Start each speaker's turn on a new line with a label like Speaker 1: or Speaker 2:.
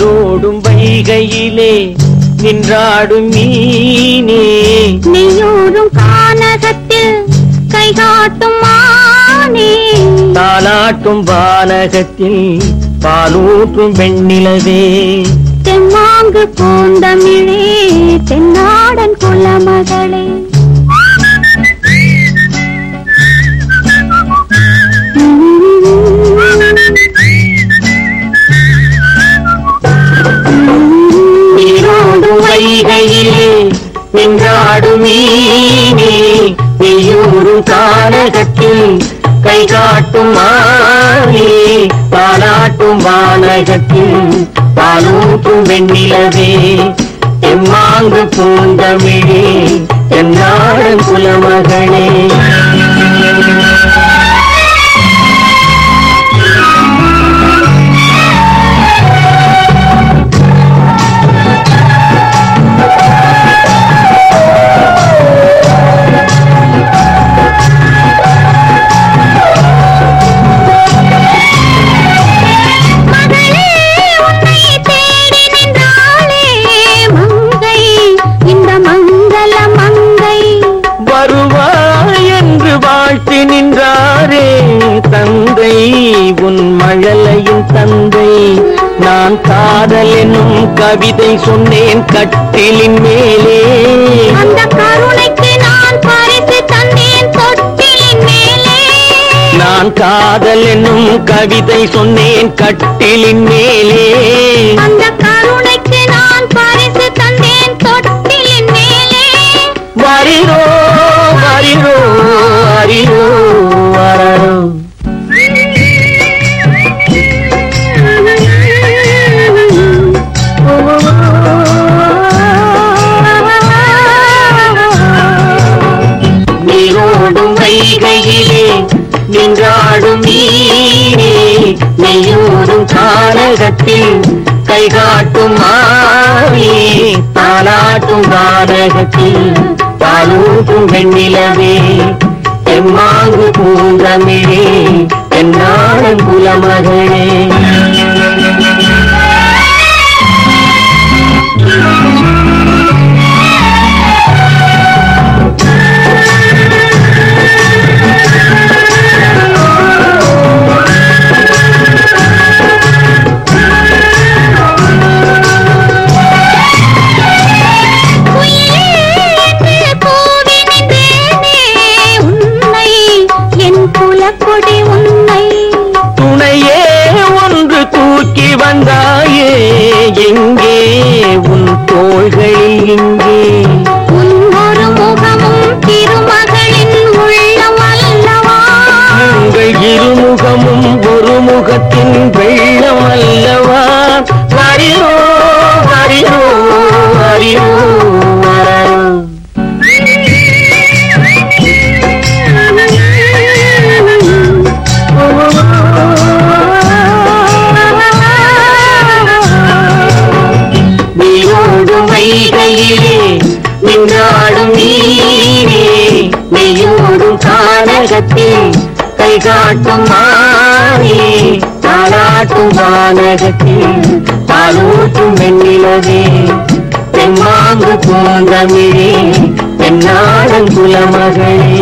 Speaker 1: வைகையிலே நின்றாடும் மீனே.
Speaker 2: நெய்யூரும் கானகத்தில் கைகாட்டும் மானே.
Speaker 1: தாலாட்டும் வானகத்தில் பாலூற்றும் வெண்ணிலவே.
Speaker 2: தெம்மாங்கு பூந்தமிழே தென்னாடன் குலமகளே.
Speaker 1: வைகையிலே நின்றாடும் மீனே நெய்யூரும் கானகத்தில் கை காட்டும் மானே பாலாட்டும் வானகத்தில் பாலூட்டும் வெண்ணிலவே எம்மாங்கு பூந்தமிழே வாழ்த்தி நின்றாரே தந்தை உன் மழலையின் தந்தை. நான் காதல் என்னும் கவிதை சொன்னேன் கட்டிலின் மேலே.
Speaker 2: அந்த கருணைக்கு நான் பரிசு தந்தேன் தொட்டிலின் மேலே.
Speaker 1: நான் காதல் என்னும் கவிதை சொன்னேன் கட்டிலின் மேலே.
Speaker 2: அந்த கருணைக்கு
Speaker 1: நாடகத்தில் கை காட்டும் மானே தாலாட்டும் நாடகத்தில் பாலூட்டும் வெண்ணிலவே. எம்மாங்கு பூந்தமிழே
Speaker 2: என்
Speaker 1: நாடன் குலமகளே. தோள்களில் இங்கே.
Speaker 2: உன் ஒரு முகமும் திருமகளின் உள்ளம் அல்லவா?
Speaker 1: உங்கள் இருமுகமும் ஒரு முகத்தின் வெள்ளம் வானகத்தில் கை காட்டும் மானே தாளாட்டும் வானகத்தில் பாலூட்டும் வெண்ணிலவே. தெம்மாங்கு பூந்தமிழே தென்னாடன் குலமகளே